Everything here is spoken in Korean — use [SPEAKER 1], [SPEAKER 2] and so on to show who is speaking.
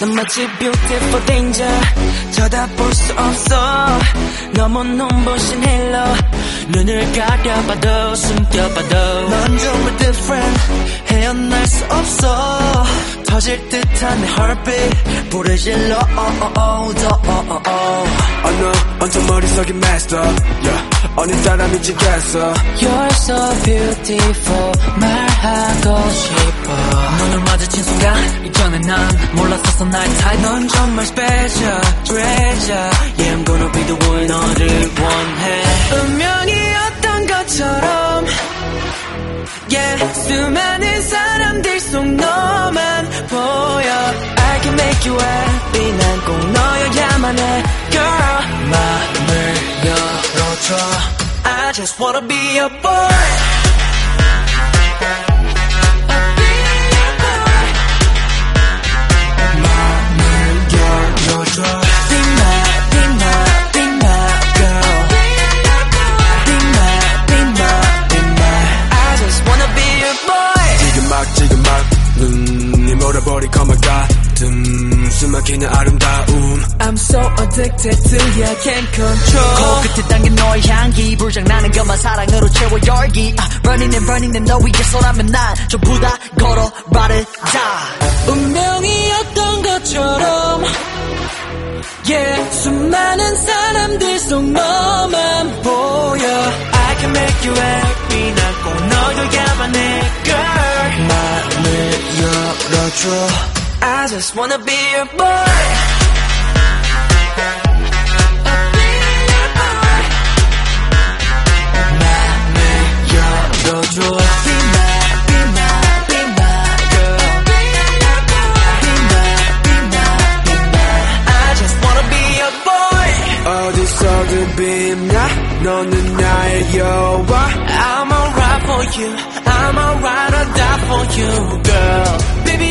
[SPEAKER 1] 넌 마치 beautiful danger. 쳐다볼 수 없어. 너무 눈부신 halo. 눈을 가려봐도 숨겨봐도. 넌 정말 different. 헤어날 수 없어. 터질 듯한 내 heartbeat. 불을 질러 oh, oh, oh, 더 oh, oh, oh.
[SPEAKER 2] 어느 언제 머릿속이 messed up. Yeah. 어느 사람인지 겠어
[SPEAKER 1] You're so beautiful. 말하고 싶어. 눈을 마주친 순간 이전에 난 몰랐었어 나의 타입 넌 정말 special treasure Yeah I'm gonna be the one 너를 원해 운명이었던 것처럼 Yeah 수많은 사람들 속 너만 보여 I can make you happy 난 꼭 너여야만 해 Girl 마음을 열어줘 I just wanna be your boy
[SPEAKER 2] 숨막히는 아름다움.
[SPEAKER 1] I'm so addicted to you, can't control.
[SPEAKER 3] 코끝에 당긴 너의 향기 불장나는 것만 사랑으로 채워 열기. 아, Running and running 내 너위 위해서라면 난 전부 다 걸어 바르자.
[SPEAKER 1] 운명이었던 것처럼 Yeah 수많은 사람들 속 너만 보여. I can make you happy 난꼭 너여야만 해 Girl.
[SPEAKER 2] 마음을 열어줘
[SPEAKER 1] I just wanna be your boy
[SPEAKER 2] 열어줘
[SPEAKER 1] Be my, be my, be my girl Be my, be my, be my I just wanna be your boy
[SPEAKER 2] 어디서든 빛나 너는 나의 여와
[SPEAKER 1] I'm alright for you. I'm alright or die for you, girl. Baby,